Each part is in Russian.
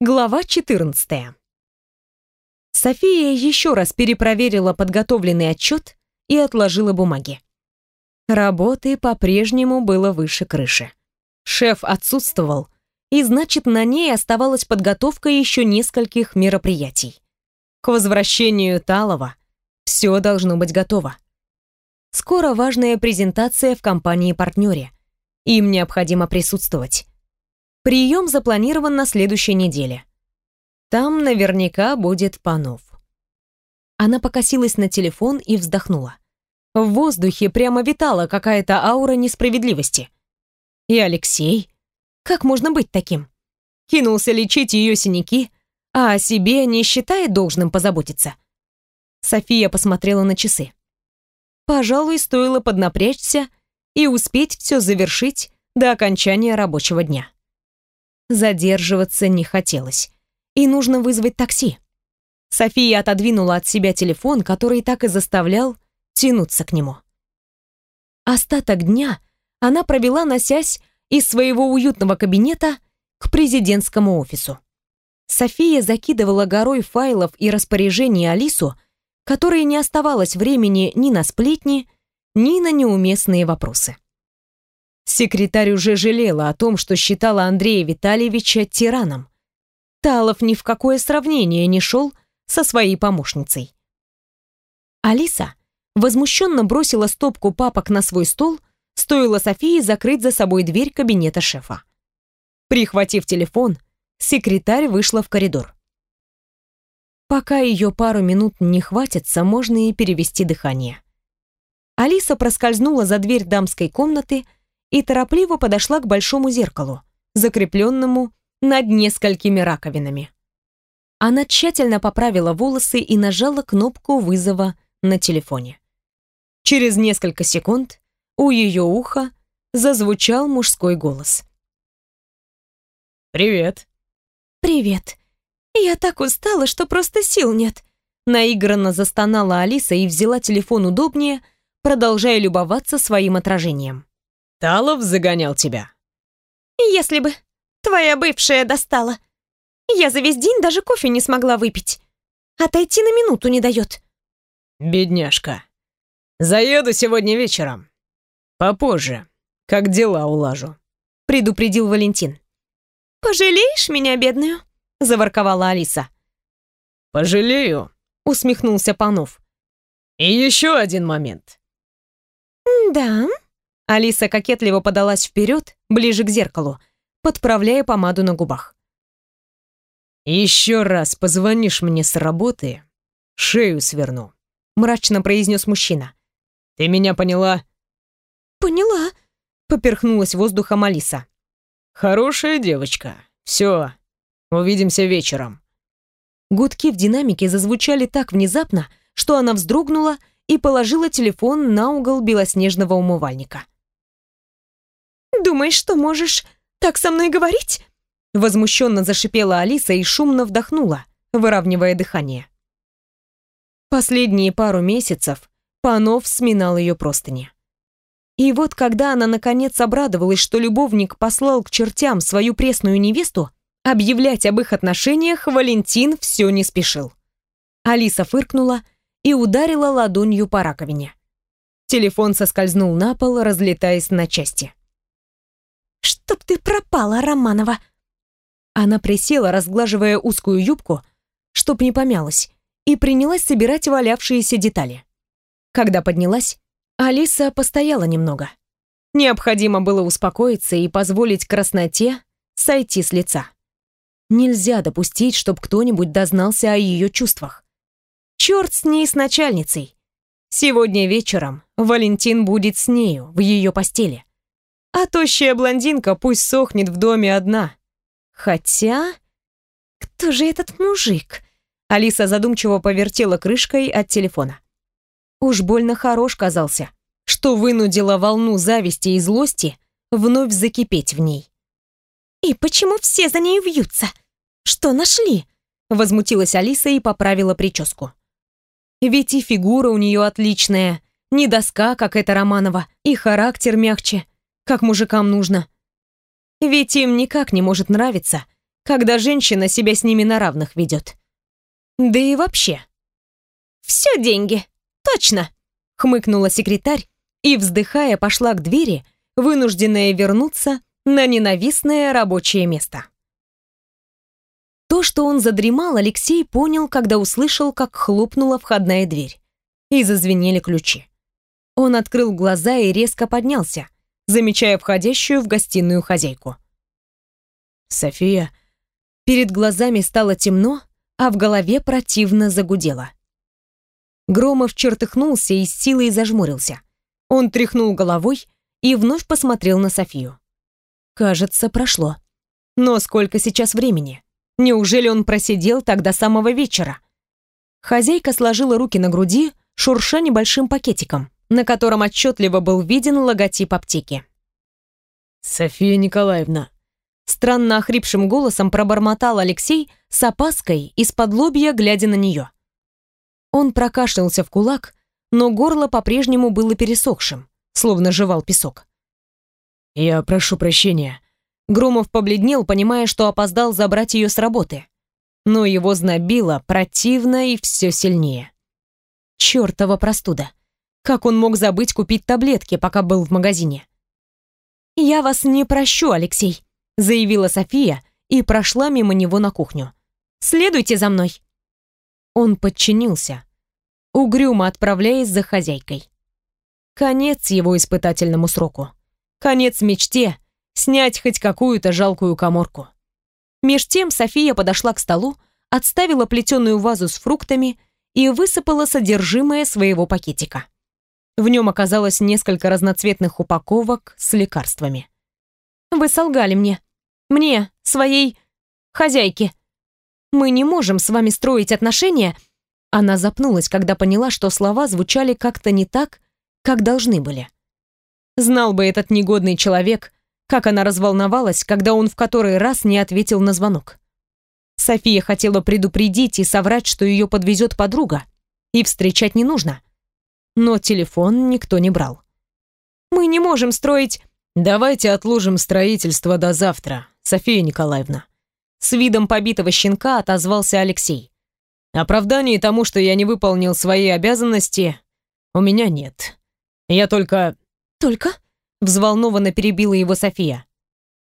Глава 14. София еще раз перепроверила подготовленный отчет и отложила бумаги. Работы по-прежнему было выше крыши. Шеф отсутствовал, и значит, на ней оставалась подготовка еще нескольких мероприятий. К возвращению Талова все должно быть готово. Скоро важная презентация в компании-партнере. Им необходимо присутствовать. Прием запланирован на следующей неделе. Там наверняка будет Панов. Она покосилась на телефон и вздохнула. В воздухе прямо витала какая-то аура несправедливости. И Алексей? Как можно быть таким? Кинулся лечить ее синяки, а о себе не считает должным позаботиться. София посмотрела на часы. Пожалуй, стоило поднапрячься и успеть все завершить до окончания рабочего дня. Задерживаться не хотелось. И нужно вызвать такси. София отодвинула от себя телефон, который так и заставлял тянуться к нему. Остаток дня она провела, носясь из своего уютного кабинета к президентскому офису. София закидывала горой файлов и распоряжений Алису, которой не оставалось времени ни на сплетни, ни на неуместные вопросы. Секретарь уже жалела о том, что считала Андрея Витальевича тираном. Талов ни в какое сравнение не шел со своей помощницей. Алиса возмущенно бросила стопку папок на свой стол, стоило Софии закрыть за собой дверь кабинета шефа. Прихватив телефон, секретарь вышла в коридор. Пока ее пару минут не хватится, можно и перевести дыхание. Алиса проскользнула за дверь дамской комнаты, и торопливо подошла к большому зеркалу, закрепленному над несколькими раковинами. Она тщательно поправила волосы и нажала кнопку вызова на телефоне. Через несколько секунд у ее уха зазвучал мужской голос. «Привет». «Привет. Я так устала, что просто сил нет». Наигранно застонала Алиса и взяла телефон удобнее, продолжая любоваться своим отражением. Талов загонял тебя? Если бы. Твоя бывшая достала. Я за весь день даже кофе не смогла выпить. Отойти на минуту не дает. Бедняжка. Заеду сегодня вечером. Попозже, как дела улажу. Предупредил Валентин. «Пожалеешь меня, бедную?» — заворковала Алиса. «Пожалею», — усмехнулся Панов. «И еще один момент». «Да?» Алиса кокетливо подалась вперед, ближе к зеркалу, подправляя помаду на губах. «Еще раз позвонишь мне с работы, шею сверну», — мрачно произнес мужчина. «Ты меня поняла?» «Поняла», — поперхнулась воздухом Алиса. «Хорошая девочка. Все, увидимся вечером». Гудки в динамике зазвучали так внезапно, что она вздрогнула и положила телефон на угол белоснежного умывальника. «Думаешь, что можешь так со мной говорить?» Возмущенно зашипела Алиса и шумно вдохнула, выравнивая дыхание. Последние пару месяцев Панов сминал ее простыни. И вот когда она наконец обрадовалась, что любовник послал к чертям свою пресную невесту, объявлять об их отношениях Валентин все не спешил. Алиса фыркнула и ударила ладонью по раковине. Телефон соскользнул на пол, разлетаясь на части. «Чтоб ты пропала, Романова!» Она присела, разглаживая узкую юбку, чтоб не помялась, и принялась собирать валявшиеся детали. Когда поднялась, Алиса постояла немного. Необходимо было успокоиться и позволить красноте сойти с лица. Нельзя допустить, чтобы кто-нибудь дознался о ее чувствах. Черт с ней с начальницей. Сегодня вечером Валентин будет с нею в ее постели. А тощая блондинка пусть сохнет в доме одна. Хотя... Кто же этот мужик? Алиса задумчиво повертела крышкой от телефона. Уж больно хорош казался, что вынудила волну зависти и злости вновь закипеть в ней. «И почему все за ней вьются? Что нашли?» Возмутилась Алиса и поправила прическу. Ведь и фигура у нее отличная, не доска, как эта Романова, и характер мягче как мужикам нужно. Ведь им никак не может нравиться, когда женщина себя с ними на равных ведет. Да и вообще. «Все деньги, точно!» — хмыкнула секретарь и, вздыхая, пошла к двери, вынужденная вернуться на ненавистное рабочее место. То, что он задремал, Алексей понял, когда услышал, как хлопнула входная дверь. И зазвенели ключи. Он открыл глаза и резко поднялся, замечая входящую в гостиную хозяйку. «София...» Перед глазами стало темно, а в голове противно загудело. Громов чертыхнулся и с силой зажмурился. Он тряхнул головой и вновь посмотрел на Софию. Кажется, прошло. Но сколько сейчас времени? Неужели он просидел до самого вечера? Хозяйка сложила руки на груди, шурша небольшим пакетиком, на котором отчетливо был виден логотип аптеки. «София Николаевна», странно охрипшим голосом пробормотал Алексей с опаской из-под лобья, глядя на нее. Он прокашлялся в кулак, но горло по-прежнему было пересохшим, словно жевал песок. «Я прошу прощения». Громов побледнел, понимая, что опоздал забрать ее с работы. Но его знобило противно и все сильнее. Чёртова простуда. Как он мог забыть купить таблетки, пока был в магазине? «Я вас не прощу, Алексей», заявила София и прошла мимо него на кухню. «Следуйте за мной». Он подчинился, угрюмо отправляясь за хозяйкой. Конец его испытательному сроку. Конец мечте снять хоть какую-то жалкую коморку. Меж тем София подошла к столу, отставила плетеную вазу с фруктами и высыпала содержимое своего пакетика. В нем оказалось несколько разноцветных упаковок с лекарствами. «Вы солгали мне», мне, своей хозяйке. Мы не можем с вами строить отношения. Она запнулась, когда поняла, что слова звучали как-то не так, как должны были. Знал бы этот негодный человек, как она разволновалась, когда он в который раз не ответил на звонок. София хотела предупредить и соврать, что ее подвезет подруга, и встречать не нужно. Но телефон никто не брал. «Мы не можем строить...» «Давайте отложим строительство до завтра», София Николаевна. С видом побитого щенка отозвался Алексей. Оправданий тому, что я не выполнил свои обязанности, у меня нет. Я только... Только? Взволнованно перебила его София.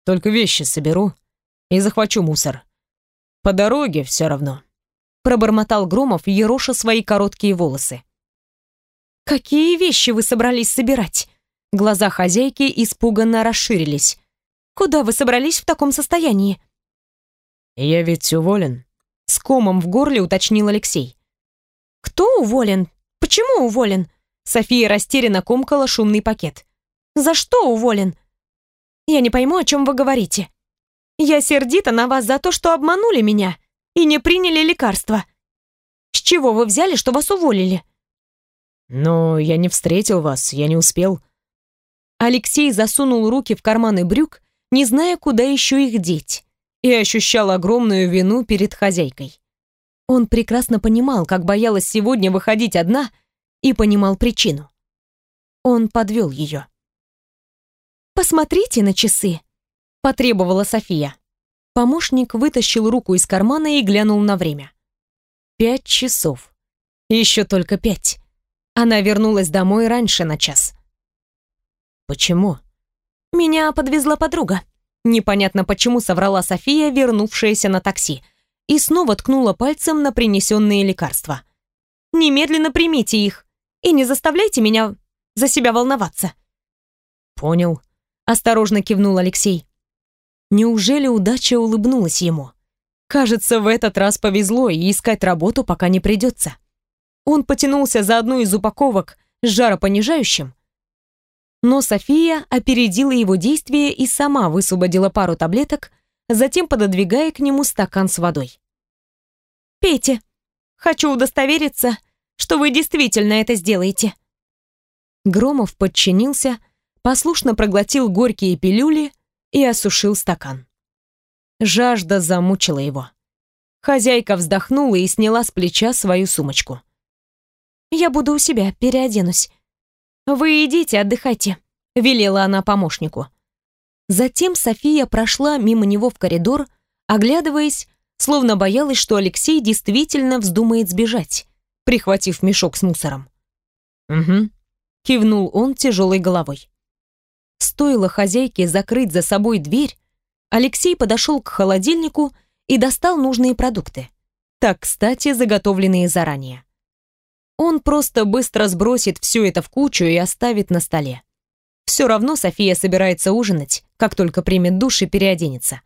Только вещи соберу и захвачу мусор. По дороге все равно. Пробормотал Громов, ероша свои короткие волосы. «Какие вещи вы собрались собирать?» Глаза хозяйки испуганно расширились. Куда вы собрались в таком состоянии?» «Я ведь уволен», — с комом в горле уточнил Алексей. «Кто уволен? Почему уволен?» София растерянно комкала шумный пакет. «За что уволен?» «Я не пойму, о чем вы говорите. Я сердита на вас за то, что обманули меня и не приняли лекарства. С чего вы взяли, что вас уволили?» «Но я не встретил вас, я не успел». Алексей засунул руки в карманы брюк не зная, куда еще их деть, и ощущал огромную вину перед хозяйкой. Он прекрасно понимал, как боялась сегодня выходить одна, и понимал причину. Он подвел ее. «Посмотрите на часы», — потребовала София. Помощник вытащил руку из кармана и глянул на время. Пять часов. Еще только пять. Она вернулась домой раньше на час. «Почему?» «Меня подвезла подруга». Непонятно почему соврала София, вернувшаяся на такси, и снова ткнула пальцем на принесенные лекарства. «Немедленно примите их и не заставляйте меня за себя волноваться». «Понял», — осторожно кивнул Алексей. Неужели удача улыбнулась ему? Кажется, в этот раз повезло, и искать работу пока не придется. Он потянулся за одну из упаковок с жаропонижающим, но София опередила его действия и сама высвободила пару таблеток, затем пододвигая к нему стакан с водой. «Пейте. Хочу удостовериться, что вы действительно это сделаете». Громов подчинился, послушно проглотил горькие пилюли и осушил стакан. Жажда замучила его. Хозяйка вздохнула и сняла с плеча свою сумочку. «Я буду у себя, переоденусь. «Вы идите, отдыхайте», — велела она помощнику. Затем София прошла мимо него в коридор, оглядываясь, словно боялась, что Алексей действительно вздумает сбежать, прихватив мешок с мусором. «Угу», — кивнул он тяжелой головой. Стоило хозяйке закрыть за собой дверь, Алексей подошел к холодильнику и достал нужные продукты. Так, кстати, заготовленные заранее. Он просто быстро сбросит все это в кучу и оставит на столе. Все равно София собирается ужинать, как только примет душ и переоденется.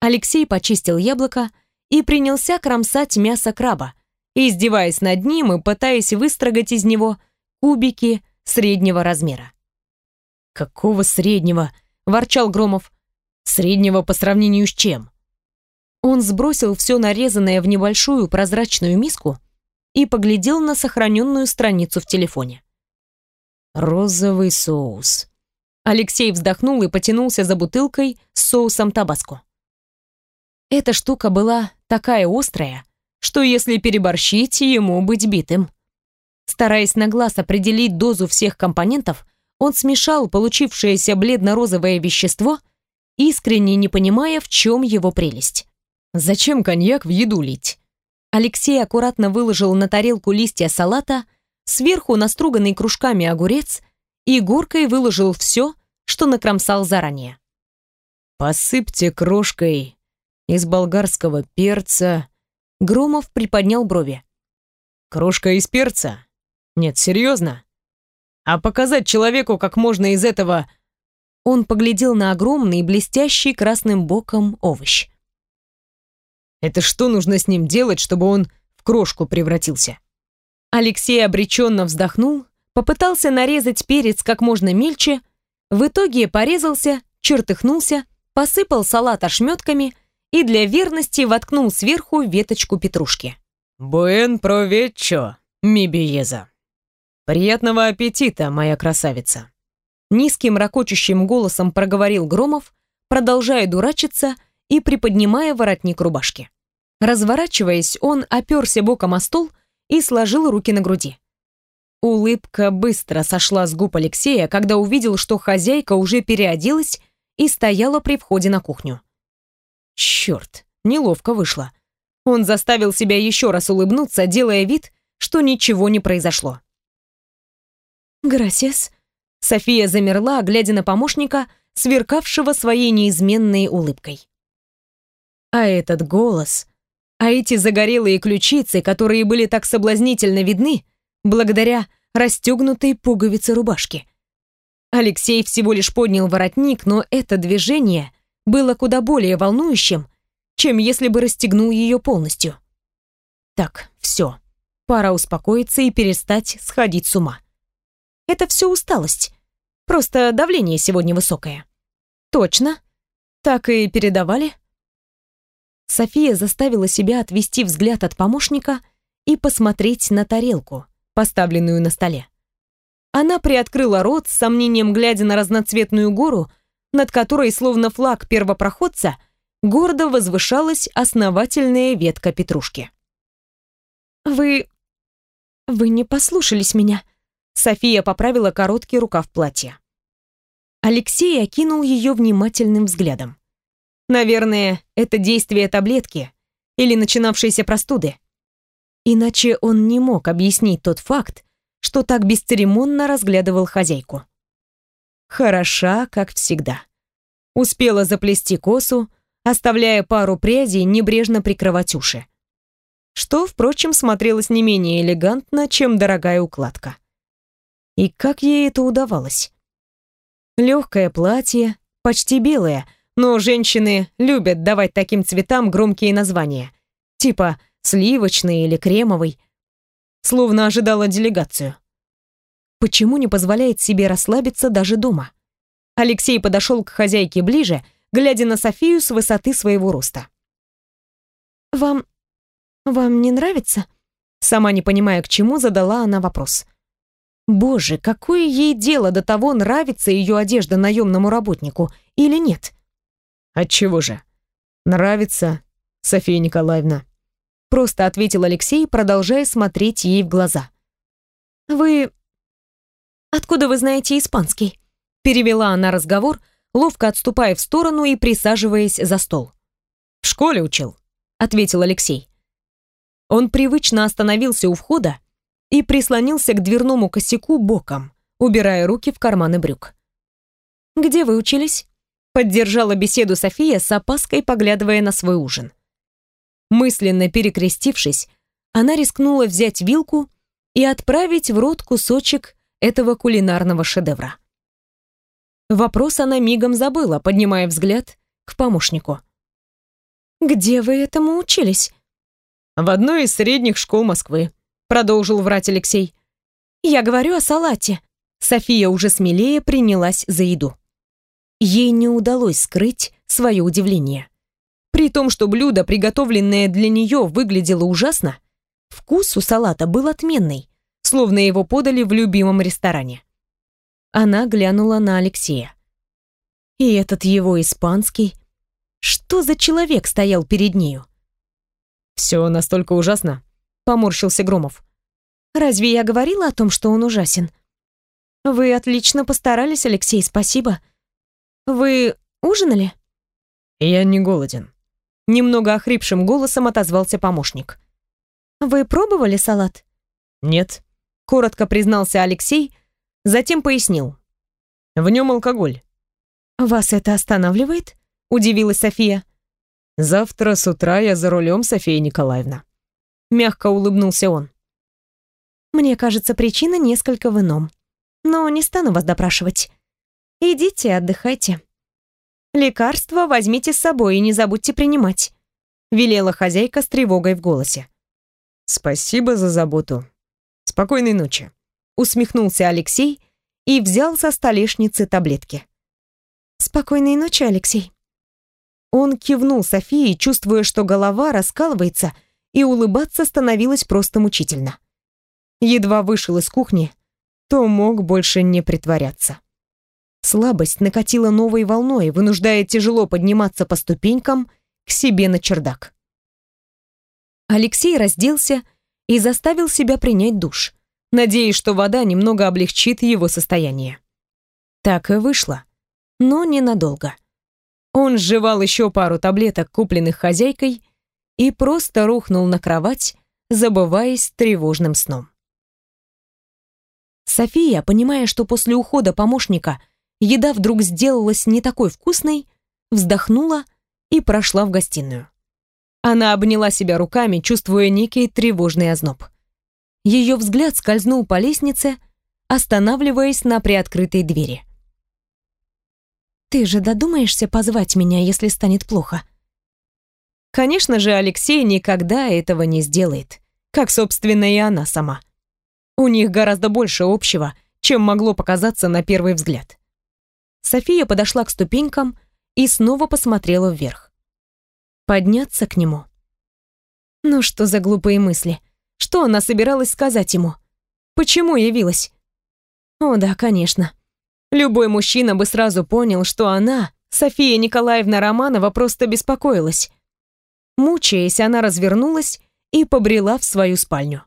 Алексей почистил яблоко и принялся кромсать мясо краба, издеваясь над ним и пытаясь выстрогать из него кубики среднего размера. «Какого среднего?» – ворчал Громов. «Среднего по сравнению с чем?» Он сбросил все нарезанное в небольшую прозрачную миску и поглядел на сохраненную страницу в телефоне. «Розовый соус». Алексей вздохнул и потянулся за бутылкой с соусом табаско. Эта штука была такая острая, что если переборщить, ему быть битым. Стараясь на глаз определить дозу всех компонентов, он смешал получившееся бледно-розовое вещество, искренне не понимая, в чем его прелесть. Зачем коньяк в еду лить? Алексей аккуратно выложил на тарелку листья салата, сверху наструганный кружками огурец и горкой выложил все, что накромсал заранее. «Посыпьте крошкой из болгарского перца». Громов приподнял брови. «Крошка из перца? Нет, серьезно? А показать человеку, как можно из этого...» Он поглядел на огромный, блестящий красным боком овощ. Это что нужно с ним делать, чтобы он в крошку превратился? Алексей обреченно вздохнул, попытался нарезать перец как можно мельче, в итоге порезался, чертыхнулся, посыпал салат ошметками и для верности воткнул сверху веточку петрушки. «Буэн провечо, мибиеза». «Приятного аппетита, моя красавица!» Низким ракочущим голосом проговорил Громов, продолжая дурачиться и приподнимая воротник рубашки. Разворачиваясь, он оперся боком о стол и сложил руки на груди. Улыбка быстро сошла с губ Алексея, когда увидел, что хозяйка уже переоделась и стояла при входе на кухню. Черт, неловко вышло. Он заставил себя еще раз улыбнуться, делая вид, что ничего не произошло. «Грасес?» София замерла, глядя на помощника, сверкавшего своей неизменной улыбкой. А этот голос, а эти загорелые ключицы, которые были так соблазнительно видны, благодаря расстегнутой пуговице рубашки. Алексей всего лишь поднял воротник, но это движение было куда более волнующим, чем если бы расстегнул ее полностью. Так, все. Пора успокоиться и перестать сходить с ума. Это все усталость. Просто давление сегодня высокое. Точно. Так и передавали. София заставила себя отвести взгляд от помощника и посмотреть на тарелку, поставленную на столе. Она приоткрыла рот, с сомнением глядя на разноцветную гору, над которой, словно флаг первопроходца, гордо возвышалась основательная ветка петрушки. «Вы... вы не послушались меня», — София поправила короткий рукав платья. Алексей окинул ее внимательным взглядом. Наверное, это действие таблетки или начинавшейся простуды. Иначе он не мог объяснить тот факт, что так бесцеремонно разглядывал хозяйку. Хороша, как всегда. Успела заплести косу, оставляя пару прядей небрежно прикрывать уши. Что, впрочем, смотрелось не менее элегантно, чем дорогая укладка. И как ей это удавалось? Легкое платье, почти белое, но женщины любят давать таким цветам громкие названия, типа сливочный или кремовый, словно ожидала делегацию. Почему не позволяет себе расслабиться даже дома? Алексей подошел к хозяйке ближе, глядя на Софию с высоты своего роста. «Вам... вам не нравится?» Сама не понимая, к чему, задала она вопрос. Боже, какое ей дело до того, нравится ее одежда наемному работнику или нет? Отчего же? Нравится, София Николаевна. Просто ответил Алексей, продолжая смотреть ей в глаза. Вы... Откуда вы знаете испанский? Перевела она разговор, ловко отступая в сторону и присаживаясь за стол. В «В школе учил», — ответил Алексей. Он привычно остановился у входа и прислонился к дверному косяку боком, убирая руки в карманы брюк. «Где вы учились?» — поддержала беседу София с опаской, поглядывая на свой ужин. Мысленно перекрестившись, она рискнула взять вилку и отправить в рот кусочек этого кулинарного шедевра. Вопрос она мигом забыла, поднимая взгляд к помощнику. «Где вы этому учились?» «В одной из средних школ Москвы», — продолжил врать Алексей. «Я говорю о салате». София уже смелее принялась за еду. Ей не удалось скрыть свое удивление. При том, что блюдо, приготовленное для нее, выглядело ужасно, вкус у салата был отменный, словно его подали в любимом ресторане. Она глянула на Алексея. И этот его испанский... Что за человек стоял перед нею? «Все настолько ужасно», — поморщился Громов. «Разве я говорила о том, что он ужасен?» «Вы отлично постарались, Алексей, спасибо. Вы ужинали?» «Я не голоден», — немного охрипшим голосом отозвался помощник. «Вы пробовали салат?» «Нет», — коротко признался Алексей, затем пояснил. «В нем алкоголь». «Вас это останавливает?» — удивилась София. «Завтра с утра я за рулем, София Николаевна». Мягко улыбнулся он. «Мне кажется, причина несколько в ином. Но не стану вас допрашивать. Идите, отдыхайте. Лекарства возьмите с собой и не забудьте принимать», — велела хозяйка с тревогой в голосе. «Спасибо за заботу. Спокойной ночи», — усмехнулся Алексей и взял со столешницы таблетки. «Спокойной ночи, Алексей». Он кивнул Софии, чувствуя, что голова раскалывается, и улыбаться становилось просто мучительно. Едва вышел из кухни, то мог больше не притворяться. Слабость накатила новой волной, вынуждая тяжело подниматься по ступенькам к себе на чердак. Алексей разделся и заставил себя принять душ, надеясь, что вода немного облегчит его состояние. Так и вышло, но ненадолго. Он сживал еще пару таблеток, купленных хозяйкой, и просто рухнул на кровать, забываясь тревожным сном. София, понимая, что после ухода помощника еда вдруг сделалась не такой вкусной, вздохнула и прошла в гостиную. Она обняла себя руками, чувствуя некий тревожный озноб. Ее взгляд скользнул по лестнице, останавливаясь на приоткрытой двери. Ты же додумаешься позвать меня, если станет плохо? Конечно же, Алексей никогда этого не сделает, как, собственно, и она сама. У них гораздо больше общего, чем могло показаться на первый взгляд. София подошла к ступенькам и снова посмотрела вверх. Подняться к нему. Ну что за глупые мысли? Что она собиралась сказать ему? Почему явилась? О да, конечно. Любой мужчина бы сразу понял, что она, София Николаевна Романова, просто беспокоилась. Мучаясь, она развернулась и побрела в свою спальню.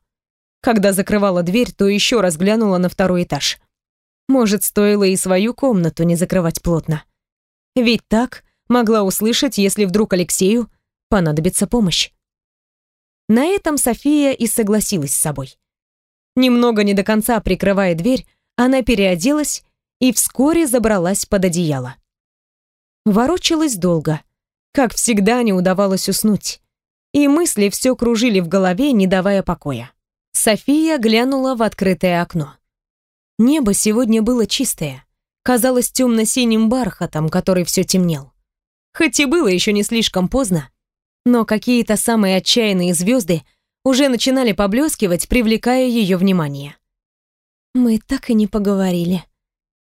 Когда закрывала дверь, то еще раз глянула на второй этаж. Может, стоило и свою комнату не закрывать плотно. Ведь так могла услышать, если вдруг Алексею понадобится помощь. На этом София и согласилась с собой. Немного не до конца прикрывая дверь, она переоделась и вскоре забралась под одеяло. Ворочалась долго. Как всегда, не удавалось уснуть. И мысли все кружили в голове, не давая покоя. София глянула в открытое окно. Небо сегодня было чистое. Казалось темно-синим бархатом, который все темнел. Хоть и было еще не слишком поздно, но какие-то самые отчаянные звезды уже начинали поблескивать, привлекая ее внимание. «Мы так и не поговорили»,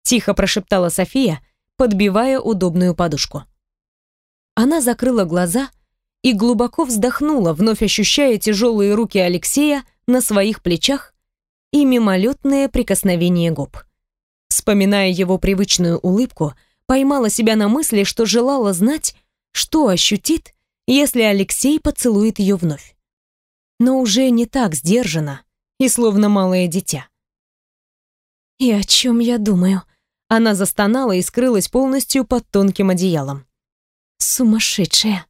тихо прошептала София, подбивая удобную подушку. Она закрыла глаза и глубоко вздохнула, вновь ощущая тяжелые руки Алексея на своих плечах и мимолетное прикосновение губ. Вспоминая его привычную улыбку, поймала себя на мысли, что желала знать, что ощутит, если Алексей поцелует ее вновь. Но уже не так сдержанно и словно малое дитя. «И о чем я думаю?» Она застонала и скрылась полностью под тонким одеялом. Сумасшедшая.